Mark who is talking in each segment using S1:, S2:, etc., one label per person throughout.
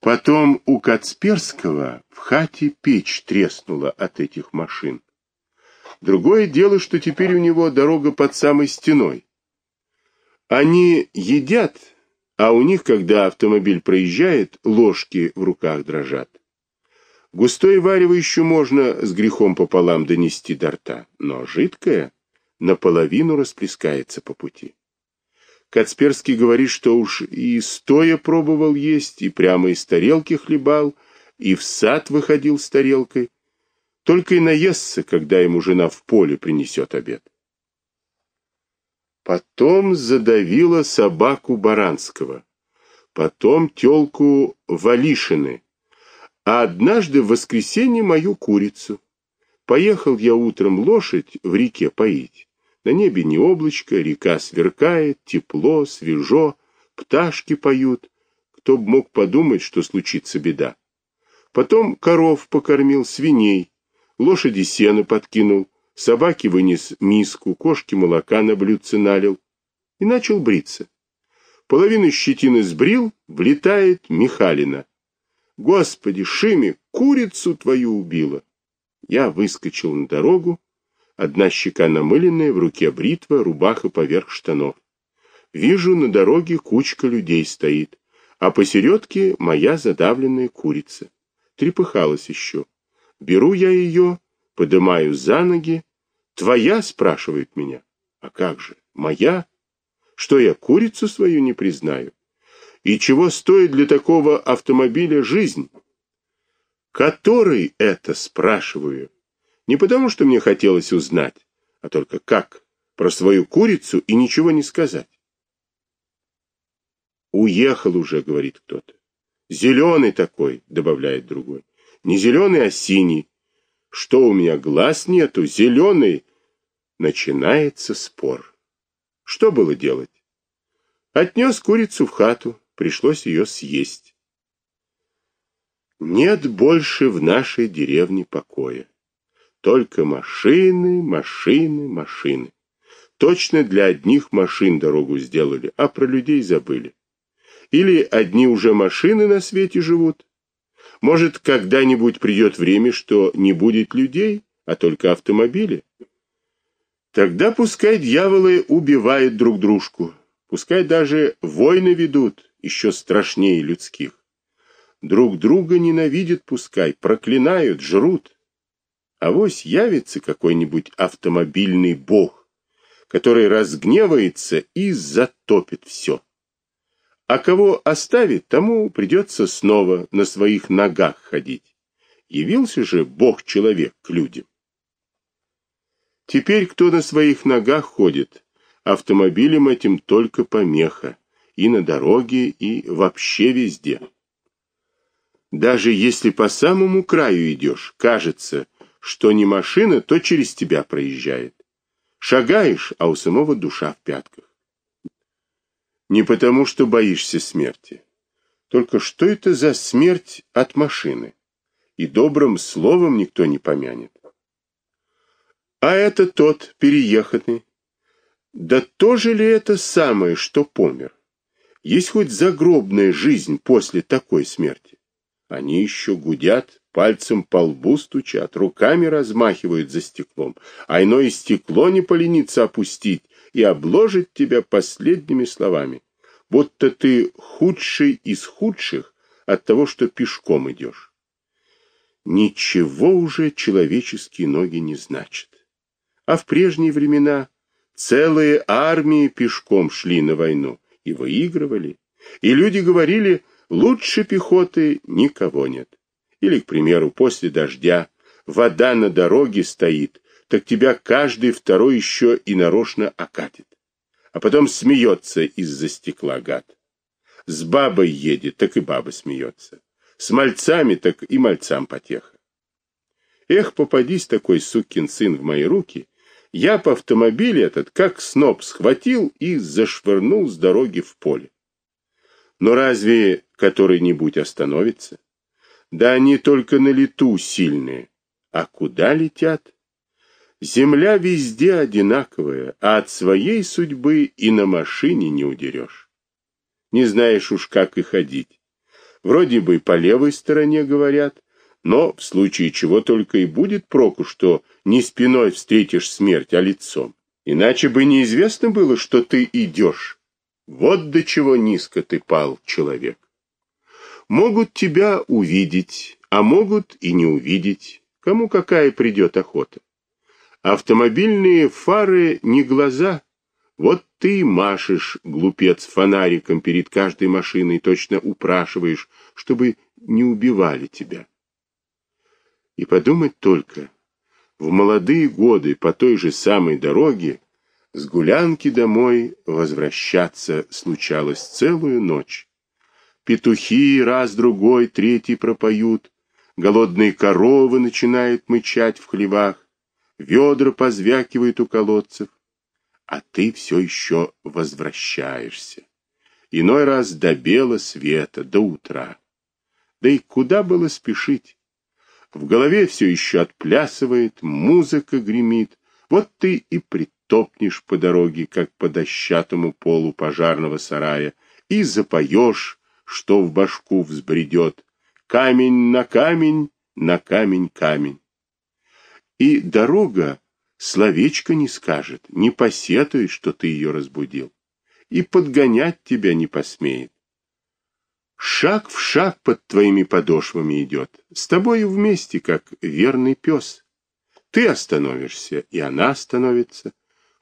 S1: Потом у Кацперского в хате печь треснула от этих машин. Другое дело, что теперь у него дорога под самой стеной. Они едят, а у них, когда автомобиль проезжает, ложки в руках дрожат. Густое варево еще можно с грехом пополам донести до рта, но жидкое наполовину расплескается по пути. Кацперский говорит, что уж и стоя пробовал есть, и прямо из тарелки хлебал, и в сад выходил с тарелкой. Только и наестся, когда ему жена в поле принесет обед. Потом задавила собаку Баранского, потом тёлку Валишины, а однажды в воскресенье мою курицу. Поехал я утром лошадь в реке поить. На небе не облачко, река сверкает, тепло, свежо, пташки поют. Кто б мог подумать, что случится беда. Потом коров покормил, свиней, лошади сено подкинул, собаке вынес миску, кошке молока на блюдце налил и начал бриться. Половину щетины сбрил, влетает Михалина. Господи, Шими, курицу твою убила. Я выскочил на дорогу, Одна щека намыленная, в руке бритва, рубаха поверх штанов. Вижу, на дороге кучка людей стоит, а посередке моя задавленная курица. Трепыхалась еще. Беру я ее, подымаю за ноги. «Твоя?» — спрашивает меня. «А как же? Моя? Что я курицу свою не признаю? И чего стоит для такого автомобиля жизнь?» «Который это?» — спрашиваю. Не потому, что мне хотелось узнать, а только как про свою курицу и ничего не сказать. Уехал уже, говорит кто-то. Зеленый такой, добавляет другой. Не зеленый, а синий. Что у меня глаз нету, зеленый. Начинается спор. Что было делать? Отнес курицу в хату, пришлось ее съесть. Нет больше в нашей деревне покоя. Только машины, машины, машины. Точно для одних машин дорогу сделали, а про людей забыли. Или одни уже машины на свете живут. Может, когда-нибудь придет время, что не будет людей, а только автомобили? Тогда пускай дьяволы убивают друг дружку, пускай даже войны ведут, еще страшнее людских. Друг друга ненавидят пускай, проклинают, жрут. А вось явится какой-нибудь автомобильный бог, который разгневается и затопит все. А кого оставит, тому придется снова на своих ногах ходить. Явился же бог-человек к людям. Теперь кто на своих ногах ходит, автомобилем этим только помеха, и на дороге, и вообще везде. Даже если по самому краю идешь, кажется, что не машина, то через тебя проезжает. Шагаешь, а у самого душа в пятках. Не потому, что боишься смерти. Только что это за смерть от машины? И добрым словом никто не помянет. А это тот, перееханный. Да тоже ли это самое, что помер? Есть хоть загробная жизнь после такой смерти? Они еще гудят, пальцем по лбу стучат, руками размахивают за стеклом, а иное стекло не поленится опустить и обложит тебя последними словами, будто ты худший из худших от того, что пешком идешь. Ничего уже человеческие ноги не значат. А в прежние времена целые армии пешком шли на войну и выигрывали, и люди говорили, лучше пехоты никого нет. Или, к примеру, после дождя вода на дороге стоит, так тебя каждый второй еще и нарочно окатит. А потом смеется из-за стекла гад. С бабой едет, так и баба смеется. С мальцами, так и мальцам потеха. Эх, попадись такой сукин сын в мои руки, я по автомобиле этот, как сноп, схватил и зашвырнул с дороги в поле. Но разве который-нибудь остановится? Да они только на лету сильные. А куда летят? Земля везде одинаковая, а от своей судьбы и на машине не удерешь. Не знаешь уж, как и ходить. Вроде бы по левой стороне говорят, но в случае чего только и будет проку, что не спиной встретишь смерть, а лицом. Иначе бы неизвестно было, что ты идешь. Вот до чего низко ты пал, человек. Могут тебя увидеть, а могут и не увидеть. Кому какая придет охота. Автомобильные фары не глаза. Вот ты машешь, глупец, фонариком перед каждой машиной, точно упрашиваешь, чтобы не убивали тебя. И подумать только, в молодые годы по той же самой дороге с гулянки домой возвращаться случалось целую ночь. Петухи раз-другой, третий пропоют, голодные коровы начинают мычать в хлевах, ведра позвякивают у колодцев, а ты все еще возвращаешься. Иной раз до бела света, до утра. Да и куда было спешить? В голове все еще отплясывает, музыка гремит. Вот ты и притопнешь по дороге, как по дощатому полу пожарного сарая, и запоешь, что в башку взбредет. Камень на камень, на камень камень. И дорога словечко не скажет, не посетует, что ты ее разбудил, и подгонять тебя не посмеет. Шаг в шаг под твоими подошвами идет, с тобою вместе, как верный пес. Ты остановишься, и она остановится.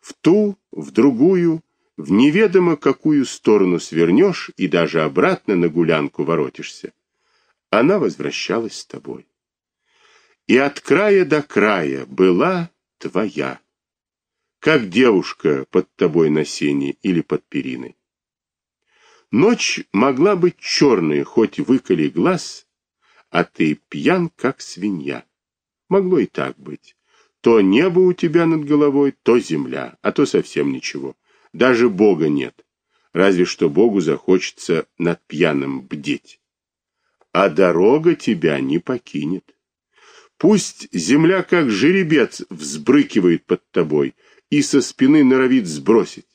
S1: В ту, в другую, в неведомо какую сторону свернешь и даже обратно на гулянку воротишься. Она возвращалась с тобой. И от края до края была твоя, как девушка под тобой на сене или под периной. Ночь могла быть черной, хоть выколи глаз, а ты пьян, как свинья. Могло и так быть. То небо у тебя над головой, то земля, а то совсем ничего. Даже Бога нет. Разве что Богу захочется над пьяным бдеть. А дорога тебя не покинет. Пусть земля, как жеребец, взбрыкивает под тобой и со спины норовит сбросить.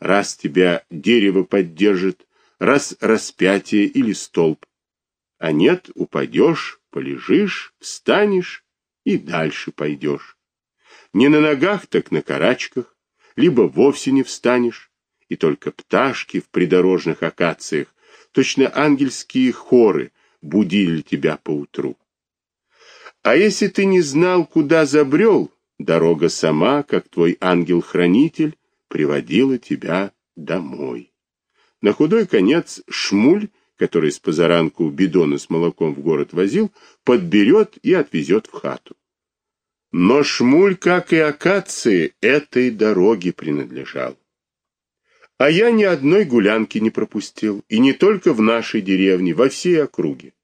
S1: Раз тебя дерево поддержит, раз распятие или столб. А нет, упадешь, полежишь, встанешь и дальше пойдешь. Не на ногах, так на карачках, либо вовсе не встанешь, и только пташки в придорожных акациях, точно ангельские хоры, будили тебя поутру. А если ты не знал, куда забрел, дорога сама, как твой ангел-хранитель, приводила тебя домой. На худой конец шмуль, который с позаранку бидоны с молоком в город возил, подберет и отвезет в хату. Но шмуль, как и акации, этой дороге принадлежал. А я ни одной гулянки не пропустил, и не только в нашей деревне, во всей округе.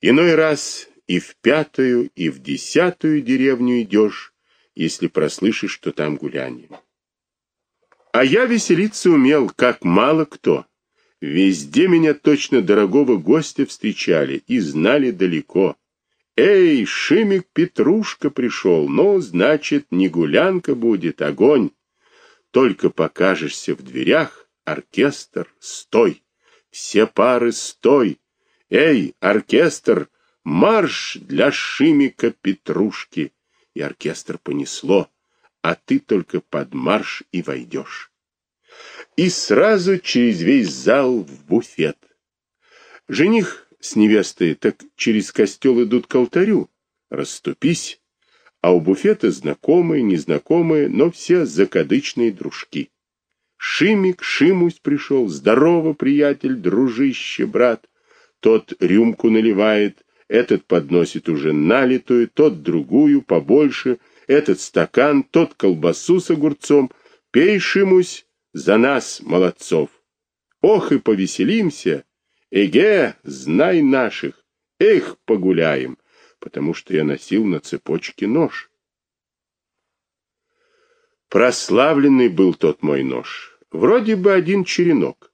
S1: Иной раз и в пятую, и в десятую деревню идешь, если прослышишь, что там гуляние. А я веселиться умел, как мало кто. Везде меня точно дорогого гостя встречали и знали далеко. Эй, Шимик Петрушка пришел, ну, значит, не гулянка будет, огонь. Только покажешься в дверях, оркестр, стой. Все пары, стой. Эй, оркестр, марш для Шимика Петрушки. И оркестр понесло а ты только под марш и войдешь. И сразу через весь зал в буфет. Жених с невестой так через костел идут к алтарю. Расступись, а у буфета знакомые, незнакомые, но все закадычные дружки. Шимик, Шимусь пришел, здорово, приятель, дружище, брат. Тот рюмку наливает, этот подносит уже налитую, тот другую, побольше, этот стакан, тот колбасу с огурцом. Пей, Шимусь, за нас, молодцов. Ох и повеселимся. Эге, знай наших. Эх, погуляем, потому что я носил на цепочке нож. Прославленный был тот мой нож. Вроде бы один черенок.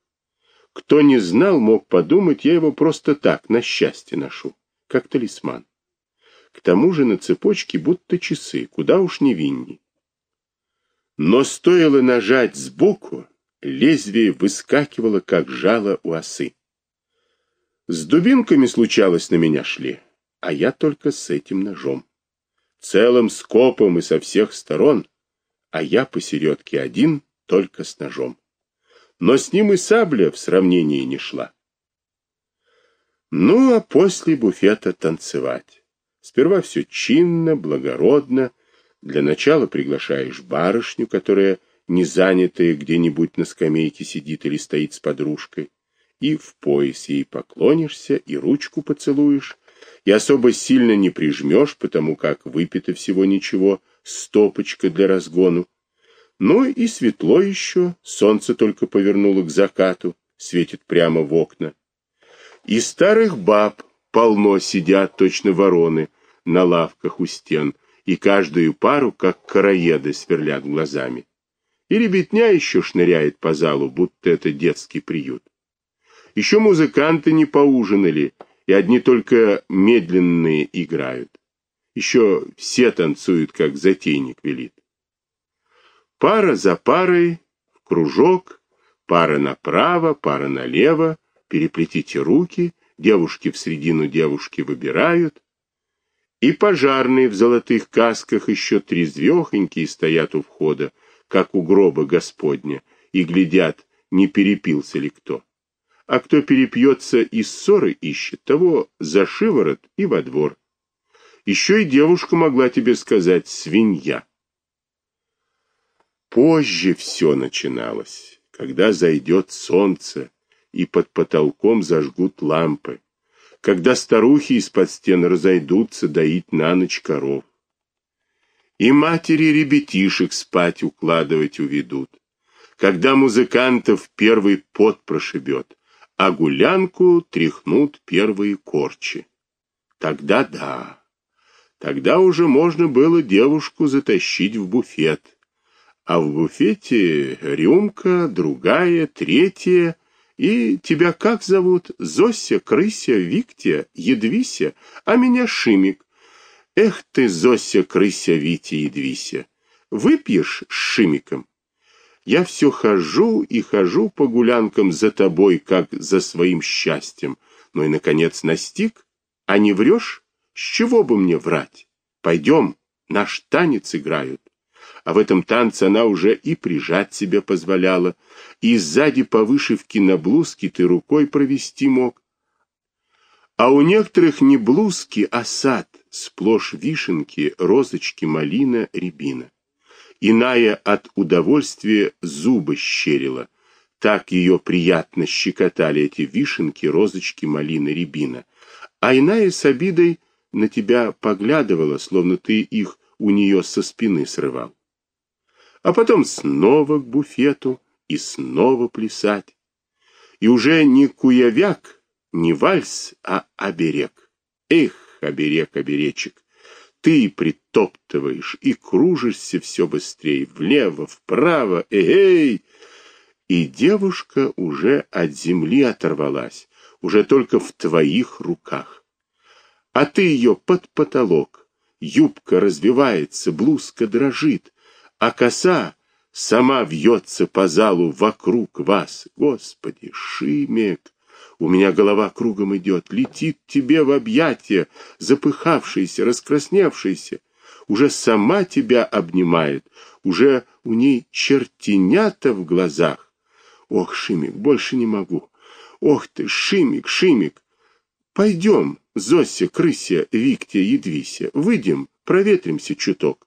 S1: Кто не знал, мог подумать, я его просто так, на счастье ношу, как талисман. К тому же на цепочке будто часы, куда уж невинней. Но стоило нажать сбоку, лезвие выскакивало, как жало у осы. С дубинками случалось на меня шли, а я только с этим ножом. Целым скопом и со всех сторон, а я посередке один, только с ножом. Но с ним и сабля в сравнении не шла. Ну, а после буфета танцевать. Сперва все чинно, благородно. Для начала приглашаешь барышню, которая не занятая где-нибудь на скамейке сидит или стоит с подружкой, и в пояс ей поклонишься, и ручку поцелуешь, и особо сильно не прижмешь, потому как выпито всего ничего, стопочка для разгону. Ну и светло еще, солнце только повернуло к закату, светит прямо в окна. И старых баб полно сидят, точно вороны, на лавках у стен, и каждую пару, как короеды, сверлят глазами. И ребятня еще шныряет по залу, будто это детский приют. Еще музыканты не поужинали, и одни только медленные играют. Еще все танцуют, как затейник велит. Пара за парой, в кружок, пара направо, пара налево, переплетите руки, девушки в середину девушки выбирают, и пожарные в золотых касках еще трезвехонькие стоят у входа, как у гроба Господня, и глядят, не перепился ли кто. А кто перепьется и ссоры ищет, того за шиворот и во двор. Еще и девушка могла тебе сказать «свинья». Позже все начиналось, когда зайдет солнце, и под потолком зажгут лампы, когда старухи из-под стен разойдутся доить на ночь коров. И матери ребятишек спать укладывать уведут, когда музыкантов первый пот прошибет, а гулянку тряхнут первые корчи. Тогда да, тогда уже можно было девушку затащить в буфет, а в буфете рюмка, другая, третья — и тебя как зовут? Зося, Крыся, Виктия, Едвися, а меня Шимик. Эх ты, Зося, Крыся, Витя, Едвися, выпьешь с Шимиком? Я все хожу и хожу по гулянкам за тобой, как за своим счастьем. Ну и, наконец, настиг. А не врешь? С чего бы мне врать? Пойдем, наш танец играют а в этом танце она уже и прижать себя позволяла, и сзади по вышивке на блузке ты рукой провести мог. А у некоторых не блузки, а сад, сплошь вишенки, розочки, малина, рябина. Иная от удовольствия зубы щерила, так ее приятно щекотали эти вишенки, розочки, малина, рябина. А иная с обидой на тебя поглядывала, словно ты их у нее со спины срывал а потом снова к буфету и снова плясать. И уже не куявяк, не вальс, а оберег. Эх, оберег, оберечек, ты притоптываешь и кружишься все быстрее, влево, вправо, эй! И девушка уже от земли оторвалась, уже только в твоих руках. А ты ее под потолок, юбка развивается, блузка дрожит, а коса сама вьется по залу вокруг вас. Господи, Шимек, у меня голова кругом идет, летит тебе в объятия, запыхавшийся, раскрасневшийся, уже сама тебя обнимает, уже у ней чертенята в глазах. Ох, Шимик, больше не могу. Ох ты, Шимик, Шимик. Пойдем, Зося, Крыся, Виктия, Едвися, выйдем, проветримся чуток.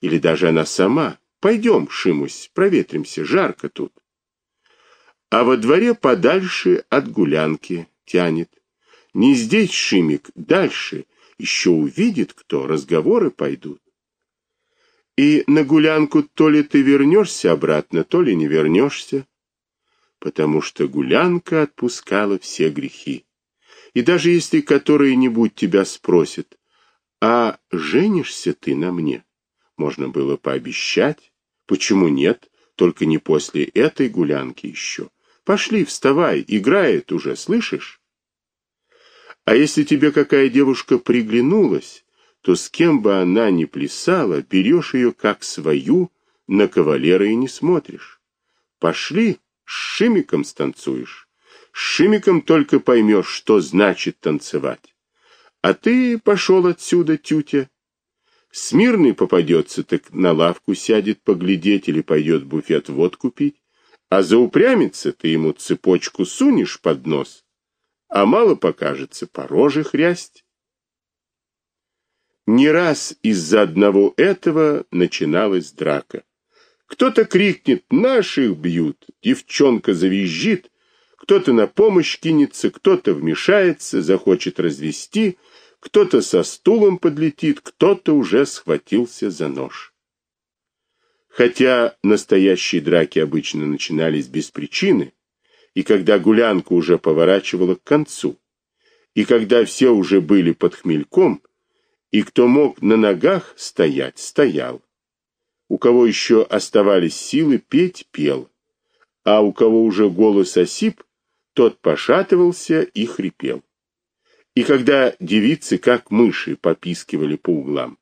S1: Или даже она сама. Пойдем, Шимусь, проветримся, жарко тут. А во дворе подальше от гулянки тянет. Не здесь, Шимик, дальше. Еще увидит кто, разговоры пойдут. И на гулянку то ли ты вернешься обратно, то ли не вернешься, потому что гулянка отпускала все грехи. И даже если который-нибудь тебя спросит, а женишься ты на мне? Можно было пообещать. Почему нет? Только не после этой гулянки еще. Пошли, вставай, играет уже, слышишь? А если тебе какая девушка приглянулась, то с кем бы она ни плясала, берешь ее как свою, на кавалера и не смотришь. Пошли, с Шимиком станцуешь. С Шимиком только поймешь, что значит танцевать. А ты пошел отсюда, тютя. Смирный попадется, так на лавку сядет поглядеть или пойдет в буфет водку пить. А заупрямится, ты ему цепочку сунешь под нос, а мало покажется по роже хрясть. Не раз из-за одного этого начиналась драка. Кто-то крикнет «Наших бьют!», девчонка завизжит, кто-то на помощь кинется, кто-то вмешается, захочет развести, кто-то со стулом подлетит, кто-то уже схватился за нож. Хотя настоящие драки обычно начинались без причины, и когда гулянка уже поворачивала к концу, и когда все уже были под хмельком, и кто мог на ногах стоять, стоял. У кого еще оставались силы петь, пел, а у кого уже голос осип, тот пошатывался и хрипел. И когда девицы, как мыши, попискивали по углам,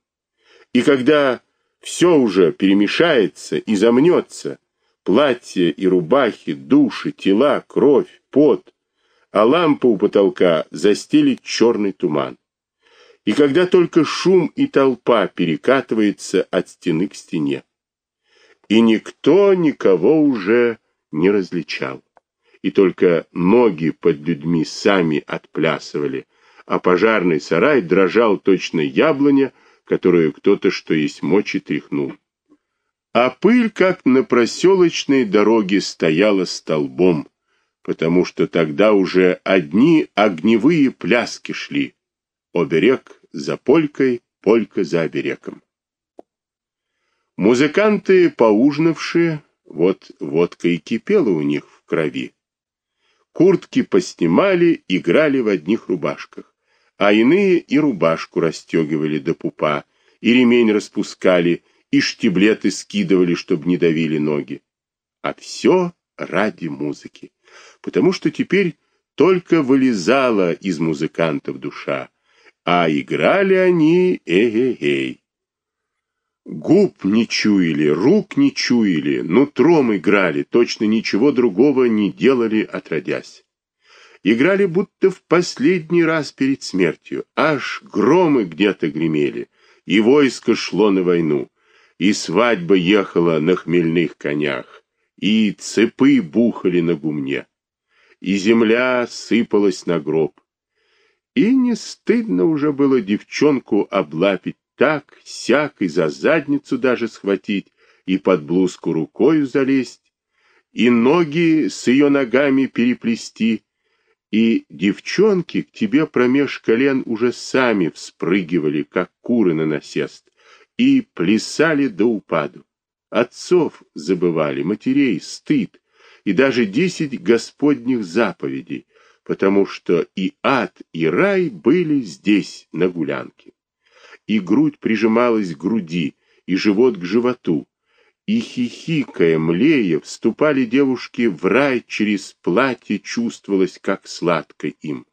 S1: и когда все уже перемешается и замнется, платья и рубахи, души, тела, кровь, пот, а лампа у потолка застелит черный туман. И когда только шум и толпа перекатывается от стены к стене, и никто никого уже не различал, и только ноги под людьми сами отплясывали, а пожарный сарай дрожал точно яблоня, которую кто-то, что есть мочи, тряхнул. А пыль, как на проселочной дороге, стояла столбом, потому что тогда уже одни огневые пляски шли. Оберег за полькой, полька за оберегом. Музыканты, поужинавшие, вот водка и кипела у них в крови. Куртки поснимали, играли в одних рубашках а иные и рубашку расстегивали до пупа, и ремень распускали, и штиблеты скидывали, чтобы не давили ноги. А все ради музыки, потому что теперь только вылезала из музыкантов душа, а играли они эй-эй-эй. Губ не чуяли, рук не чуяли, нутром играли, точно ничего другого не делали, отродясь играли будто в последний раз перед смертью. Аж громы где-то гремели, и войско шло на войну, и свадьба ехала на хмельных конях, и цепы бухали на гумне, и земля сыпалась на гроб. И не стыдно уже было девчонку облапить так, сяк и за задницу даже схватить, и под блузку рукою залезть, и ноги с ее ногами переплести, и девчонки к тебе промеж колен уже сами вспрыгивали, как куры на насест, и плясали до упаду. Отцов забывали, матерей, стыд, и даже десять господних заповедей, потому что и ад, и рай были здесь, на гулянке. И грудь прижималась к груди, и живот к животу, и хихикая, млея, вступали девушки в рай через платье, чувствовалось, как сладко им.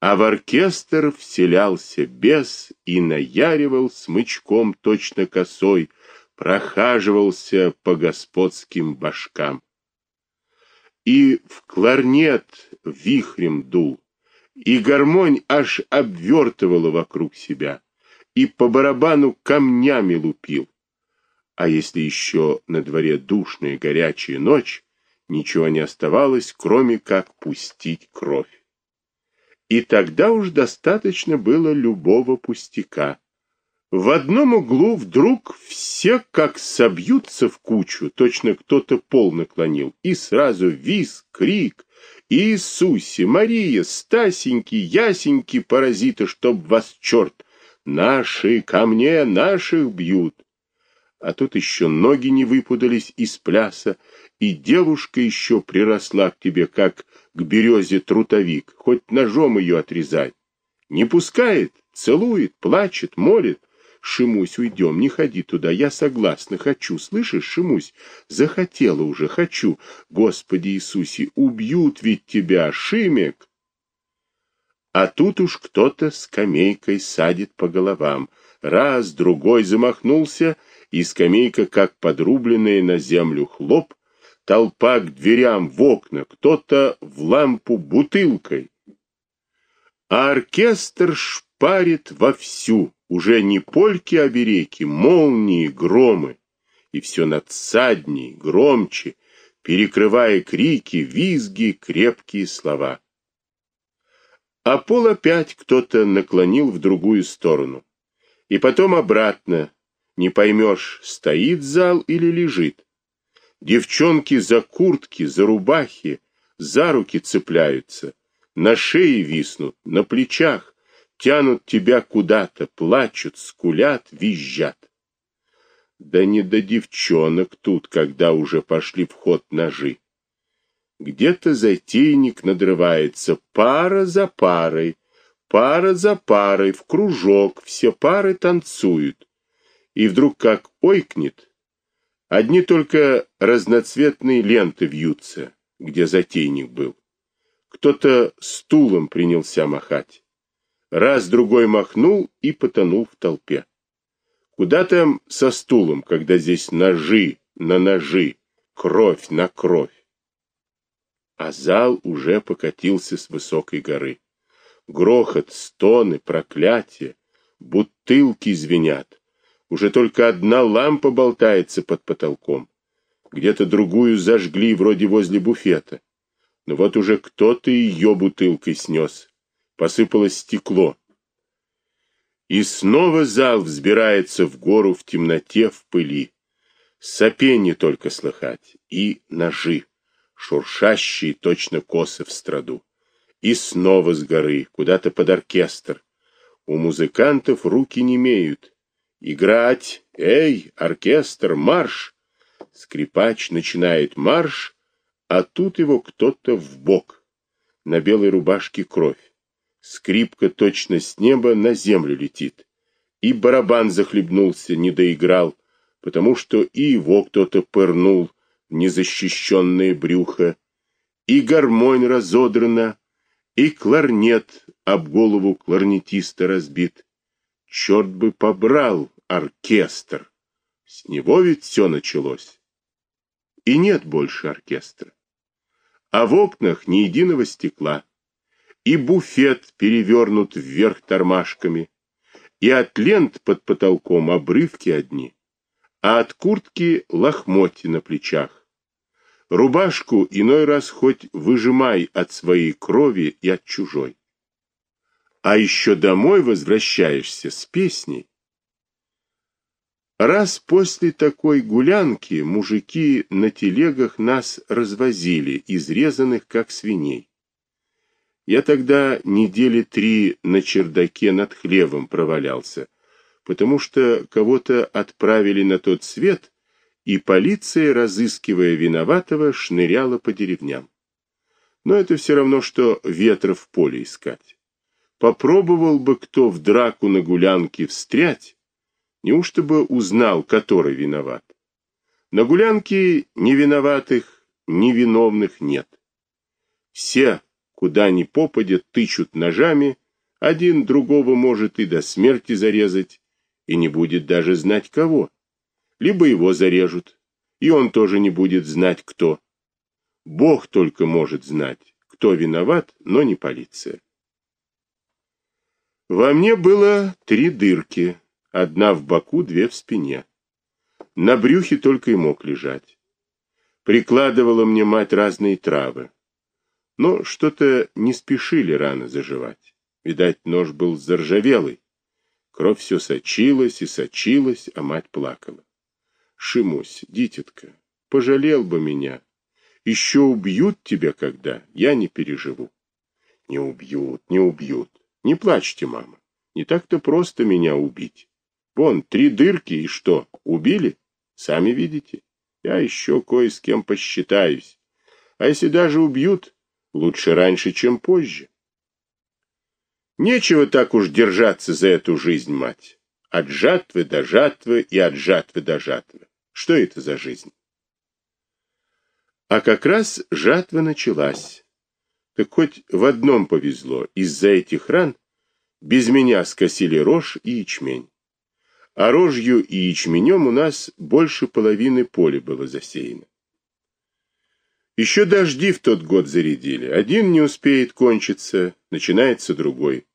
S1: А в оркестр вселялся бес и наяривал смычком точно косой, прохаживался по господским башкам. И в кларнет вихрем дул, и гармонь аж обвертывала вокруг себя, и по барабану камнями лупил а если еще на дворе душная горячая ночь, ничего не оставалось, кроме как пустить кровь. И тогда уж достаточно было любого пустяка. В одном углу вдруг все как собьются в кучу, точно кто-то пол наклонил, и сразу виз, крик, Иисусе, Мария, Стасеньки, Ясеньки, паразиты, чтоб вас черт, наши ко мне, наших бьют а тут еще ноги не выпудались из пляса, и девушка еще приросла к тебе, как к березе трутовик, хоть ножом ее отрезать. Не пускает, целует, плачет, молит. Шимусь, уйдем, не ходи туда, я согласна, хочу, слышишь, Шимусь, захотела уже, хочу. Господи Иисусе, убьют ведь тебя, Шимек. А тут уж кто-то скамейкой садит по головам. Раз, другой замахнулся — и скамейка, как подрубленная на землю хлоп, толпа к дверям в окна, кто-то в лампу бутылкой. А оркестр шпарит вовсю, уже не польки, а береки, молнии, громы. И все надсадней, громче, перекрывая крики, визги, крепкие слова. А пол опять кто-то наклонил в другую сторону. И потом обратно, не поймешь, стоит зал или лежит. Девчонки за куртки, за рубахи, за руки цепляются, на шее виснут, на плечах, тянут тебя куда-то, плачут, скулят, визжат. Да не до девчонок тут, когда уже пошли в ход ножи. Где-то затейник надрывается, пара за парой, пара за парой, в кружок, все пары танцуют. И вдруг как ойкнет, Одни только разноцветные ленты вьются, где затейник был. Кто-то стулом принялся махать. Раз другой махнул и потонул в толпе. Куда там со стулом, когда здесь ножи на ножи, кровь на кровь? А зал уже покатился с высокой горы. Грохот, стоны, проклятия, бутылки звенят. Уже только одна лампа болтается под потолком. Где-то другую зажгли, вроде возле буфета. Но вот уже кто-то ее бутылкой снес. Посыпалось стекло. И снова зал взбирается в гору в темноте, в пыли. Сопенье только слыхать. И ножи, шуршащие точно косы в страду. И снова с горы, куда-то под оркестр. У музыкантов руки не имеют. Играть! Эй, оркестр, марш! Скрипач начинает марш, а тут его кто-то в бок. На белой рубашке кровь. Скрипка точно с неба на землю летит. И барабан захлебнулся, не доиграл, потому что и его кто-то пырнул в незащищенное брюхо, и гармонь разодрана, и кларнет об голову кларнетиста разбит. Черт бы побрал оркестр. С него ведь все началось. И нет больше оркестра. А в окнах ни единого стекла. И буфет перевернут вверх тормашками. И от лент под потолком обрывки одни. А от куртки лохмотья на плечах. Рубашку иной раз хоть выжимай от своей крови и от чужой а еще домой возвращаешься с песней. Раз после такой гулянки мужики на телегах нас развозили, изрезанных как свиней. Я тогда недели три на чердаке над хлевом провалялся, потому что кого-то отправили на тот свет, и полиция, разыскивая виноватого, шныряла по деревням. Но это все равно, что ветра в поле искать. Попробовал бы кто в драку на гулянке встрять, неужто бы узнал, который виноват? На гулянке ни виноватых, ни виновных нет. Все, куда ни попадят, тычут ножами, один другого может и до смерти зарезать, и не будет даже знать кого. Либо его зарежут, и он тоже не будет знать кто. Бог только может знать, кто виноват, но не полиция. Во мне было три дырки, одна в боку, две в спине. На брюхе только и мог лежать. Прикладывала мне мать разные травы. Но что-то не спешили рано заживать. Видать, нож был заржавелый. Кровь все сочилась и сочилась, а мать плакала. Шимусь, дитятка, пожалел бы меня. Еще убьют тебя когда, я не переживу. Не убьют, не убьют. Не плачьте, мама. Не так-то просто меня убить. Вон, три дырки, и что, убили? Сами видите. Я еще кое с кем посчитаюсь. А если даже убьют, лучше раньше, чем позже. Нечего так уж держаться за эту жизнь, мать. От жатвы до жатвы и от жатвы до жатвы. Что это за жизнь? А как раз жатва началась. Так хоть в одном повезло. Из-за этих ран без меня скосили рожь и ячмень. А рожью и ячменем у нас больше половины поля было засеяно. Еще дожди в тот год зарядили. Один не успеет кончиться, начинается другой.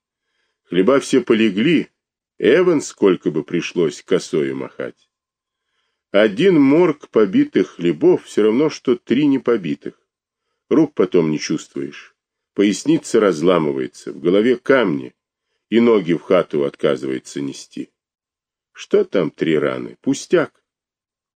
S1: Хлеба все полегли, Эван сколько бы пришлось косою махать. Один морг побитых хлебов все равно, что три непобитых. Рук потом не чувствуешь. Поясница разламывается, в голове камни, и ноги в хату отказывается нести. Что там три раны? Пустяк.